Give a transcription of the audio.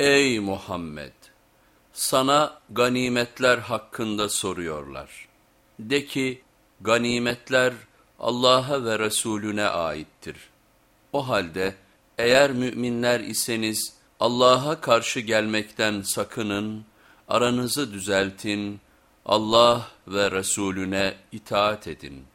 Ey Muhammed! Sana ganimetler hakkında soruyorlar. De ki, ganimetler Allah'a ve Resulüne aittir. O halde eğer müminler iseniz Allah'a karşı gelmekten sakının, aranızı düzeltin, Allah ve Resulüne itaat edin.''